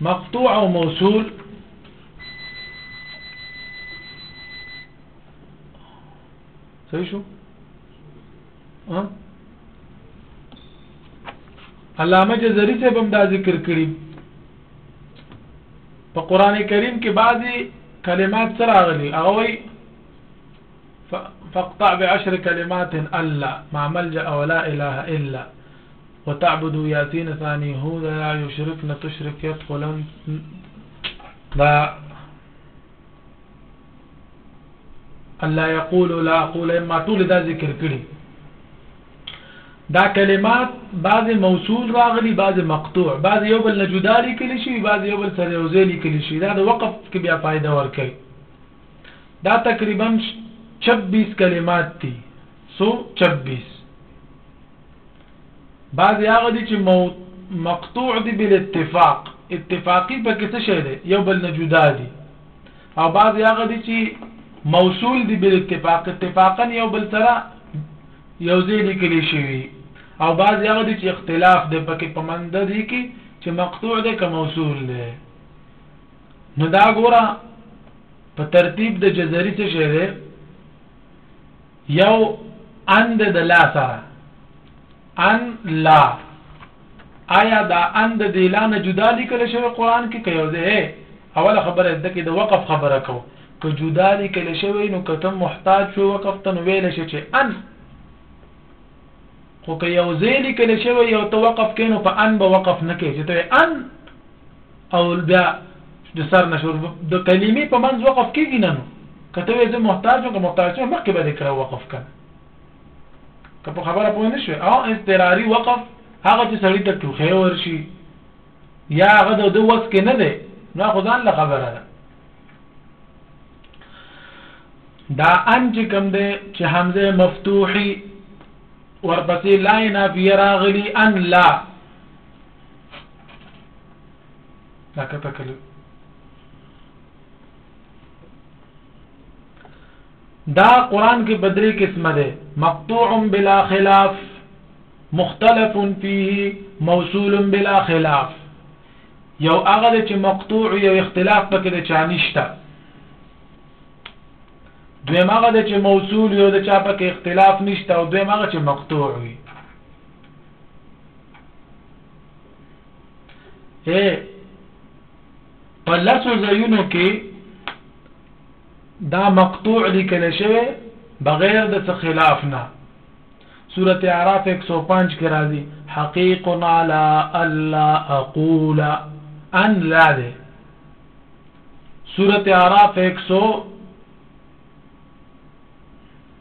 مقطوع او موصول صحیح شو ها علامه جزری سے بم دا ذکر کړی په قران کریم کې بعضی کلمات سره غلي هغه وي فاقطع بعشر كلمات الا ما ملجا ولا اله الا وتعبدو ياتين ثاني هو دا يا يشركن تشرك يدخلن دا الله يقول لا اقول اما طول دا ذکر کړي دا کلمات بعض موصول راغلي بعض مقطوع بعض یو بل نه جدا لیکل شي بعض یو بل سره یو ځای لیکل شي دا د وقف کې بیا فائدہ ورکړي دا تقریبا 26 کلمات دي سو 26 بعضی هغه دي چې موت مقطوع دي بل اتفاق اتفاقی په کې څه شی دی یو بل نه جدا دي او بعضی هغه دي چې موصول دي بل اتفاق اتفاقا یو بل سره یو ځای لیکل شوی او بعضی هغه دي چې اختلاف دی په کې پمند دي کې چې مقطوع دی که موصول دی نو دا ګوره په ترتیب د جزري څه شی دی یو ان د د لا سره ان لا آیا دا ان د د لا نه جدا لیکل شوی قران کې کوي ځای اوله خبره د کې د وقف خبره کو که جدا لیکل شوی نو کته محتاج شو وقف ته ویل شي چې ان خو که یو ځای لیکل شوی یو توقف کینو په ان به وقف نه کوي چې ته ان او بیا د سر نشور د کلمې په منځ وقف کېږي نه نو کته وې زه محتاج او محتاج یم مخکې به ذکر وقف کړم که په خبره پوه نه شو او اضطراری وقف هغه چې سړی ته ټوخې ورشي یا هغه د دوه وس کې نه دی نو خو ځان له خبره ده دا ان چې کوم دی چې حمزه مفتوحي ورپسې لا نافیه راغلی ان لا دا کته کلو دا قران کې بدري قسمه ده مقطوع بلا خلاف مختلف فيه موصول بلا خلاف یو هغه چې مقطوع یو اختلاف پکې د چانشته دویم هغه چې موصول یو د چا پکې اختلاف نشته او دویم هغه چې مقطوع وي اے په لاسو ځایونو کې دا مقطوع لیکل شوی بغیر د څه خلاف نه سورة اعراف 105 کې راځي حقیق علی الا اقول ان لا ده سورة اعراف 100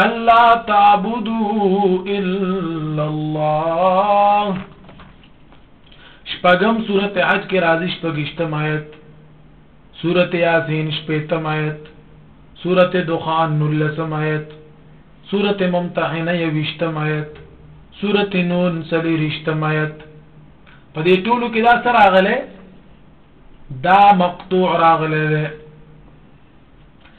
الله تعبدو الا الله شپږم سورته حج کې راځي شپږشتم آیت سورته یاسین شپږم آیت سورته دخان نلسم آیت سورته ممتحنه یوشتم آیت سورته نون سلیرشتم آیت په دې ټولو کې دا سره راغله دا مقطوع راغله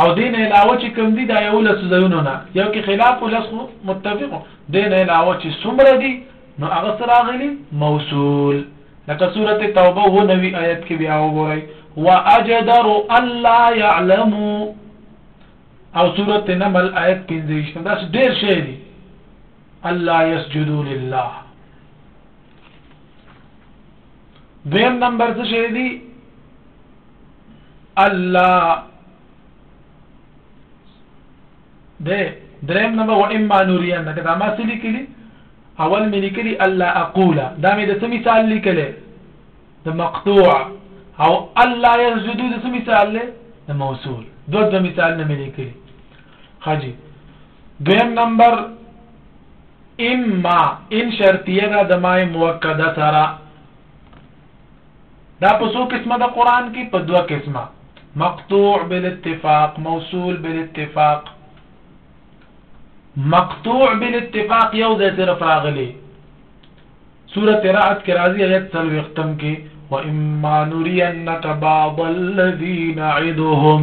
او دین علاوه چې کوم دي دا یو لس ځایونه نه یو کې خلاف لس خو متفق دین علاوه چې څومره دي نو هغه سره غلي موصول لکه سوره توبه و نوی آیت کې بیا وګورئ واجدر الا يعلموا او سوره نمل آیت 15 دا ډېر شی دي الله يسجدوا لله دویم نمبر څه شی دی الله ده دریم نمبر و اما نورین کدا ما سلی کلی اول مې لیکلی الله اقول دا مې د څه مثال لیکلی د مقطوع او الله يسجد د څه مثال له د موصول دوه دوه مثال نه مې لیکلی حاجی دویم نمبر اما ان شرطیه ده د مای موکده سره دا په څو قسمه د قران کې په دوه قسمه مقطوع بالاتفاق موصول بالاتفاق مقطوع بالاتفاق یو ځای صرف راغلی سورة رعد کې راځي آیت څلو ختم کې واما نرينك بعض الذين نعدهم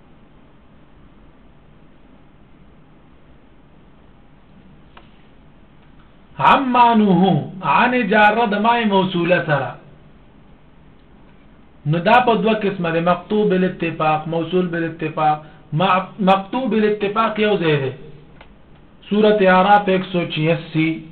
عمانه عن جاره د مای موصوله سره نو دا په دوه قسمه ده مکتوب بالاتفاق موصول بالاتفاق مکتوب بالاتفاق یو ځای ده سورته اعراف 186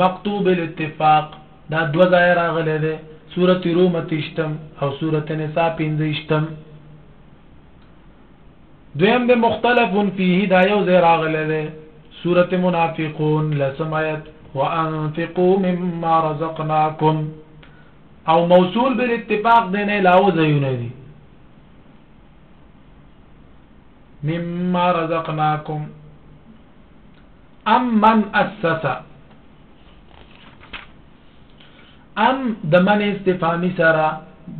مکتوب الاتفاق دا دوه ځایه راغلی دی، سورة روم اته ویشتم او سورة نساء پنځه ویشتم. دویم د مختلف فيه دا یو ځای راغلی دی، سورة منافقون لسم آیت وانفقوا مما رزقناکم او موصول بالاتفاق دی نه علاوه ځایونه دي مما رزقناکم ام من اسس ام د من استفهامی سره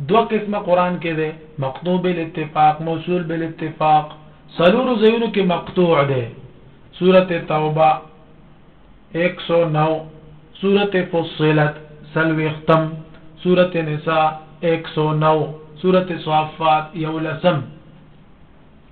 دو قسمه قران کې ده مقطوع بالاتفاق موصول بالاتفاق سلور زینو کې مقطوع ده سورته توبه 109 سورته فصلت سلوختم سورته نساء 109 سورته صافات یولسم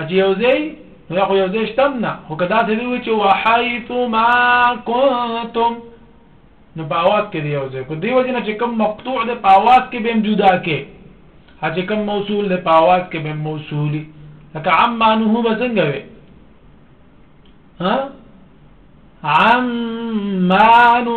اجي یو ځای نو خو یو ځای شتم نه خو کدا څه دی چې وحیث ما کنتم نو په اواز کې دی یو ځای کو دی وجنه چې کوم مقطوع دی په اواز کې به جدا کې چې کوم موصول دی په اواز کې به موصولی لکه عما نو هو بسنګ وي ها عما نو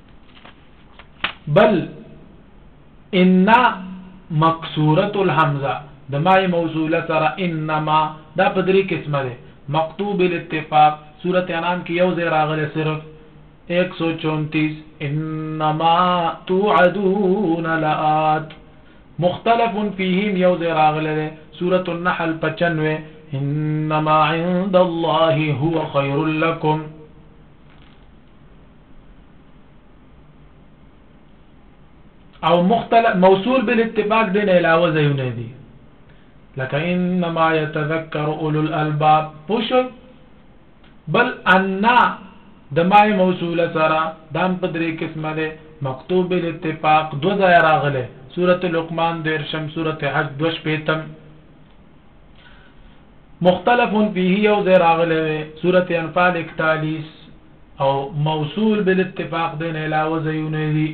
بل ان مکسوره الحمزه د ما موصوله سره انما دا په درې قسمه ده مکتوب الاتفاق سوره انعام کې یو ځای راغله صرف 134 انما توعدون لات مختلف فيهم یو ځای راغله ده سوره النحل 95 انما عند الله هو خير لكم او مختلف موصول بالاتفاق دین علاوه ځایونه دي لکه انما يتذكر اولو الالباب پوښوي بل ان د ما موصوله سره دام په درې قسمه ده مکتوب الاتفاق دو ځای راغله سوره لقمان درشم سوره حج دوش پیتم مختلف فيه یو ځای راغلی دی سورت انفال 41 او موصول بالاتفاق دین علاوه ځایونه دي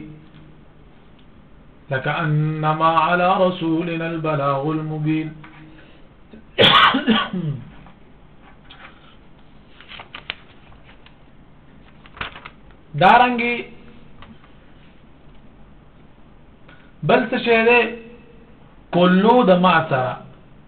لك انما على رسولنا البلاغ المبين دارنګي بل څه شه ده کلو د ما سره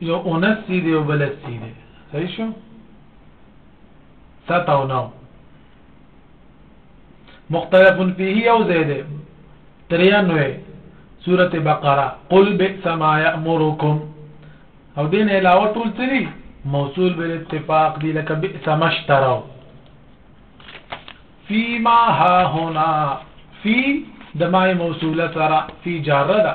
یو اونس سی دی او بل سی دی صحیح شو سات او نو مختلف فيه او زید 93 سوره بقره قل بئس ما يأمركم او دین علاوه ټول څه دي موصول بل اتفاق دي لکه بئس ما اشتروا فيما ها هنا في دمای موصوله سره في جاره ده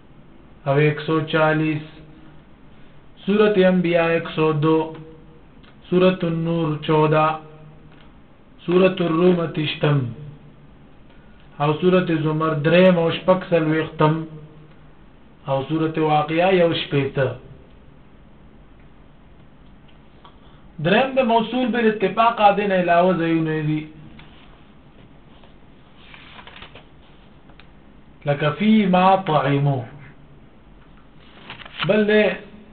او 140 سورت انبیاء 102 سورت النور 14 سورت الروم تشتم او سورت زمر درم او شپک سلوختم او سورت واقعا یو شپیت درم به موصول بل اتفاق عادن علاوه زیونه دی لکه فی ما طعمو بل ده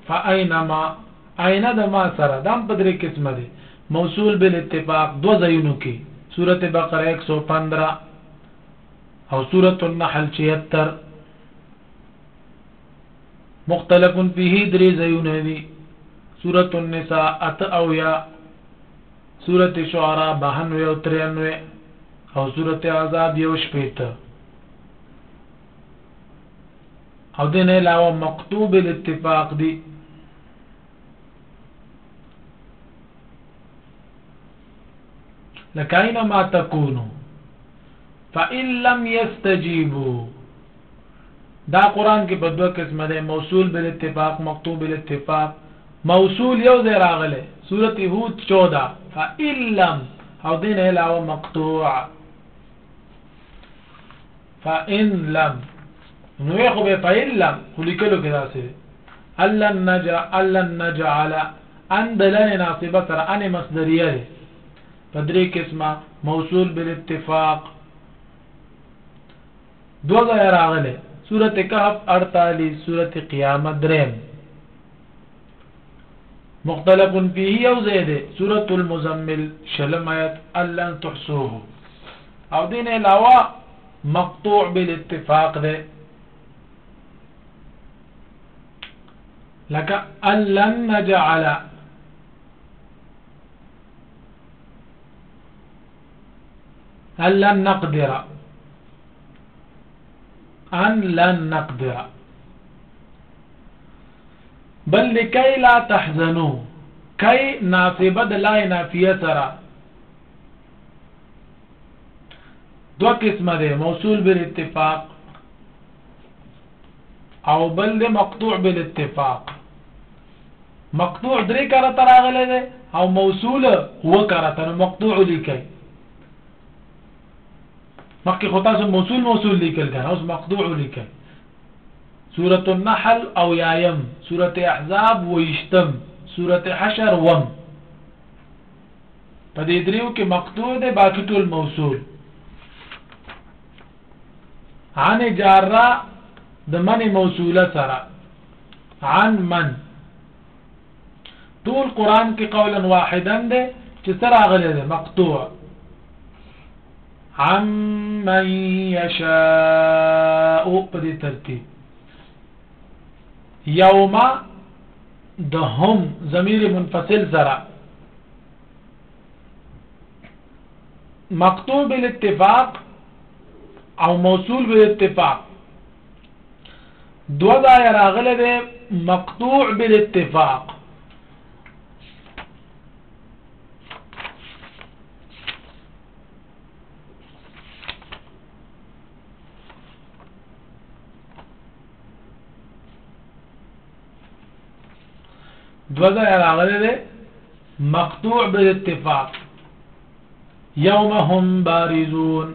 فاینما عین د ما سره دام په درې قسمه دي موصول بل اتفاق دو زینو کې سوره بقره 115 او سوره النحل 76 مختلف فيه درې زینو دي سوره النساء ات او یا سورة شعراء بهنوي او ترينوي او سورة احزاب یو شپېته او دین علاوه مکتوب الاتفاق دی لکاین ما تکونو فإن لم يستجيبوا دا قران کې په دوه قسمه ده موصول بالاتفاق مکتوب بالاتفاق موصول یو ځای راغلی سورت هود 14 فإن لم او دین علاوه مقطوع فإن لم نو خو به فإن لم خو لیکلو کې داسې دی الا نجا الا نجعل ان دلن ناصبه سره ان مصدریه ده په درې قسمه موصول بالاتفاق دو ځای راغله سورت کهف 48 سورت قیامت درم مختلف فيه یو ځای ده سورت المزمل شلم آیت الله تحسوه او دین علاوه مقطوع بالاتفاق ده لك الله نجعل الله نقدر ان لن نقدر بل لکي لا تحزنو کای ناسبه د لا نافیه سره دو قسمه ده موصول بالاتفاق او بل ده مقطوع بالاتفاق مقطوع درې کاره تر اغله ده او موصول هو کاره تر مقطوع لیکي مخکې خو تاسو موصول موصول لیکل کنه اوس مقطوع لیکل سورة النحل او یایم سورة احزاب ویشتم سورة حشر وم په دې دریو کې مقطوع ده باقی ټول موصول عن جاره د من موصوله سره عن من ټول قران کې قولا واحدا ده چې سره غلې ده مقطوع عمن يشاء په دې ترتیب یوم د هم ضمیر منفصل سره مکتوب الاتفاق او موصول بالاتفاق دو دا راغله ده مقطوع بالاتفاق دو دا راغله ده مقطوع بالاتفاق يوم هم بارزون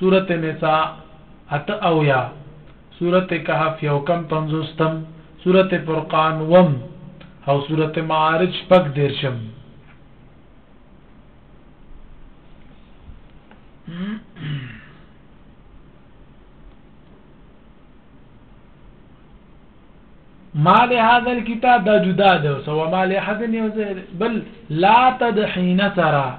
سورة نساء اته اویا سورة کهف یو کم پنځوستم سورة فرقان وم او سورة معارج پک دیرشم ما له هذا الكتاب دا جدا ده سو ما له حد بل لا تدحين سرا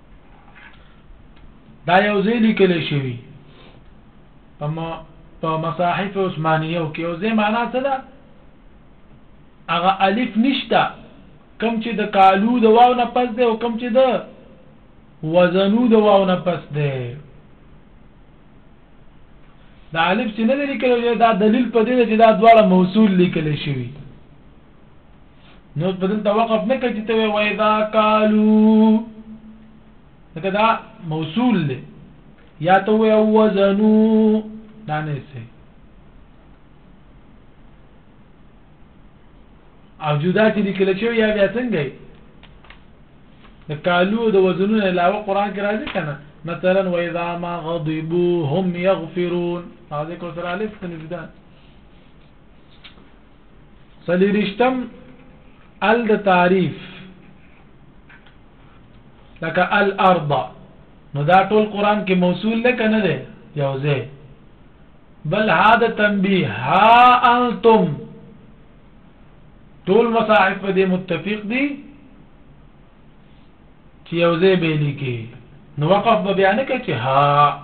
دا یو ځای لیکل شوی په مصاحف عثمانیو کې او زه معنا څه ده هغه الف نشته کم چې د کالو د واو نه پس ده او کم چې د وزنو د واو نه پس ده دا الف چې نه لیکل دا دلیل په دې چې دا دواړه موصول لیکل شوی نو په دلته وقف نه کوي ته و اذا قالوا لکه دا موصول دی یا ته و وزنو دا نه سي او جدا چې لیکل شوی یا بیا څنګه د کالو د وزنونو علاوه قران کې راځي کنه مثلا واذا ما غضبوا هم يغفرون هذا کو سره الف کنه جدا سلیرشتم ال د تعریف لکه الارض نو دا ټول قران کې موصول ده کنه ده یو ځای بل هاذا تنبیه ها انتم ټول مصاحف په دې متفق دي چې یو ځای به لیکي نو وقف به بیان کوي چې ها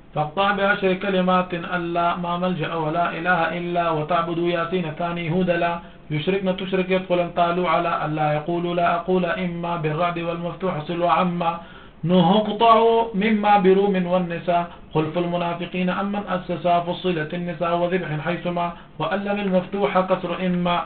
فاقطع بعشر كلمات ألا ما ملجأ ولا إله إلا وتعبد ياسين ثاني هدلا ما تشرك يدخل قالوا على ألا يقول لا أقول إما بالرعد والمفتوح سلوا وعما نهقطع مما بروم والنساء خلف المنافقين أما أسس فصلت النساء وذبح حيثما وألم المفتوح قصر إما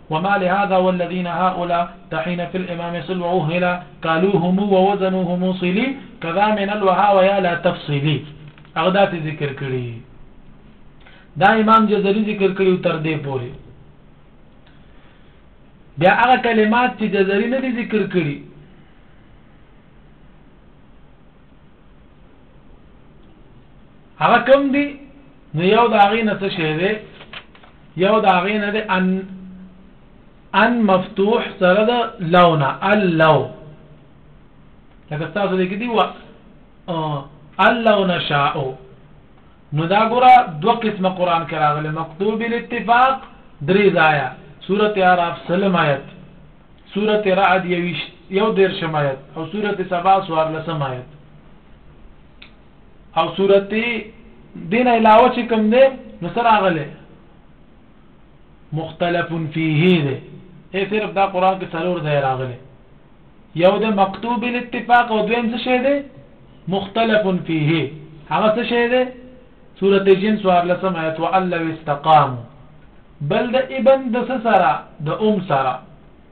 وما لهذا والذين هؤلاء تحين في الامام صل وعهلا قالوا هم ووزنوا هم صلي كذا من الوها ويا لا تفصلي اغدات ذکر کړي دا امام جزري ذکر کړي تر دې پوري بیا هغه کلمات چې جزري نه دي ذکر کړي هغه کم دي نو یو د هغې نه څه شی دی یو دا غي نه ده ان ان مفتوح سره ده لونا اللو لکه تاسو دې کې دی و اللو نشاء نو دا ګره دوه قسمه قران کې راغله مکتوب الاتفاق درې ځایا سوره اعراف سلم آیت سوره رعد یو یو دیر شمایت او سوره سبا سوار لسم آیت او صورت دین علاوه چې کوم دی نو سره غلې مختلف فيه دی اے صرف دا قران کې څلور ځای راغلي یو د مکتوب الاتفاق او دویم څه شی دی مختلف فيه هغه څه شی دی سوره جن سوار لسم آیت وان لو استقاموا بل د ابن د سره د ام سره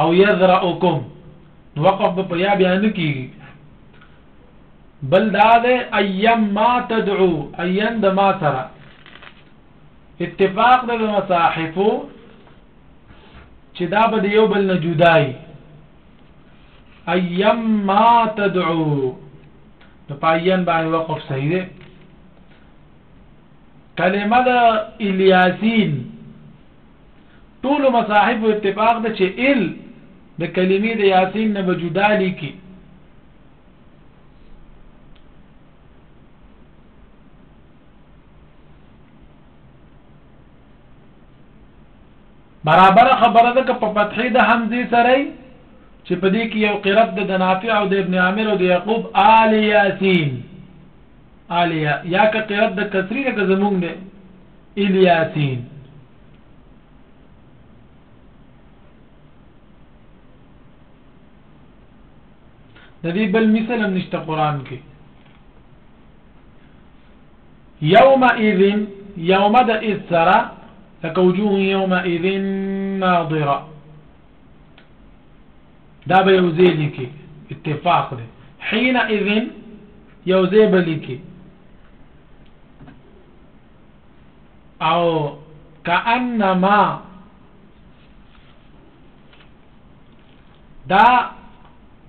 او یذرؤکم وقف په یا بیان کی بل دا ده ایم ما تدعو ایم د ما سره اتفاق د مصاحفو چې دا به یو بل نه جدای ایم ما تدعو نو پاین باندې وقف صحیح ده کلمه د الیاسین ټول مصاحب اتفاق ده چې ال د کلمې د یاسین نه وجودا لیکي برابر خبره ده که په فتحې د حمزه سره چې په دې کې یو قرب د نافع او د ابن عامر او د یعقوب آل یاسین الیا یا که قرات د کسری لکه زمونږ نه الیاسین د دې بل مثال هم نشته قران کې یوم اذن یوم د اثرا لك وجوه یوم اذن ناظره دا به یو ځای لیکي اتفاق دی حين اذن یو ځای به لیکي او کأنما دا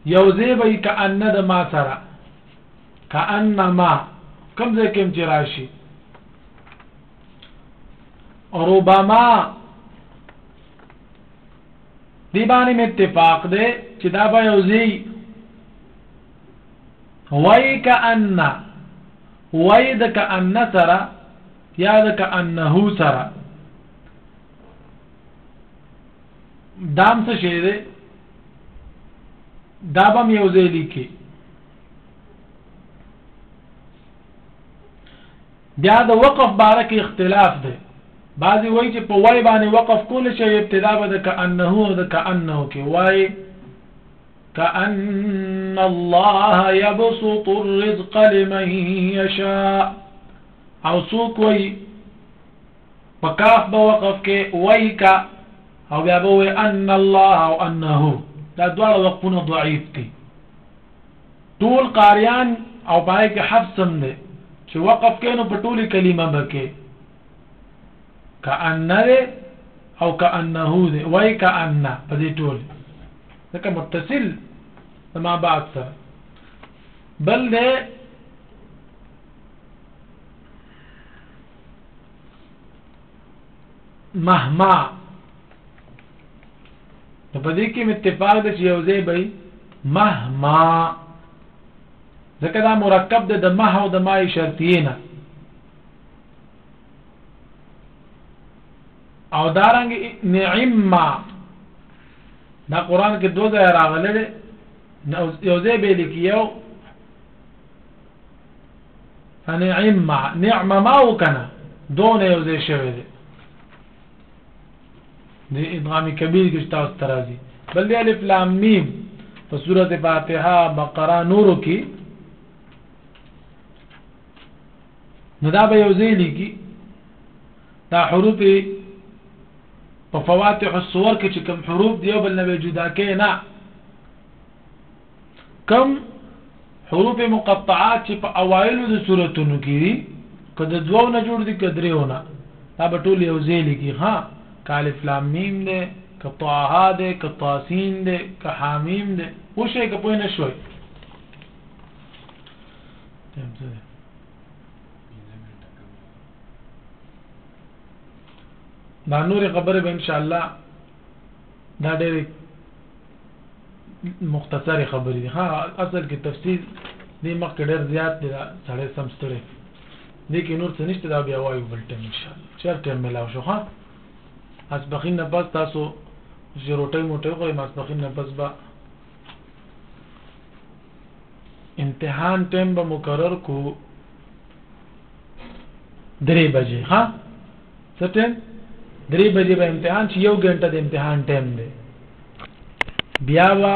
یو ځای به کأن د ما سره کأنما کوم ځای کې چې راشي ربما دی باندې اتفاق ده چې دا به یو ځای وای کأن وای د کأن سره یا د کأنه سره دام څه شی دی دا به یو ځای لیکي بیا د وقف باره کې اختلاف دی بعضی وایي چې په وای باندې وقف کول شي ابتدا به د کأنه او د کأنه کې وای کأن الله يبسط الرزق لمن يشاء او سوک وی پکاف به وقف کې وای کا او بیا به وای ان الله او انه دا دواړه وقفونه ضعیف دي ټول قاریان او پای کې حفظ هم دي چې وقف کینو په ټولي کلمه بکې کأن ده او کأنه ده وای کأن په دې ټول ځکه متصل ما بعد سره بل ده مهما په دې کې اتفاق ده چې یو ځای به مهما ځکه دا مرکب ده د مه او د ما شرطینه او دارنګ نعمه دا قران کې دوه ځای راغلي دي یو ځای به لیکي یو فنعمه نعمه ما وکنه دون یو ځای شوی دی د ادغام کبیر کې تاسو ترازی بل دی الف لام میم په سوره فاتحه بقره نورو کې نو دا به یو ځای لیکي دا حروف په فواتح الصور کې چې کوم حروف دی او بل نه جدا کې نه کم حروف مقطعات چې په اوایلو د صورتونو کې دي کده دوو نه جوړ دي کدرېونه دا به ټول یو ځای لیکي ها کالف لام میم ده که طه ده که طاسین ده که حامیم ده وشه که پوه نه شوي ټایم څه دی دا نور خبره به ان شاء الله دا ډېر مختصر خبرې دي ها اصل کې تفصیل دې مخ کې ډېر زیات دی سړی سم ستړي دې کې نور څه نشته دا بیا وایو بل ټیم ان شاء الله چر ټیم ملاو شو ها اسبخین نه پس تاسو چې روټۍ موټۍ خورئ ماسپخین نه پس به امتحان ټیم به مقرر کو درې بجې ها څه ټیم درې بجې به امتحان چې یو غنټه د امتحان ټیم دی بیا وا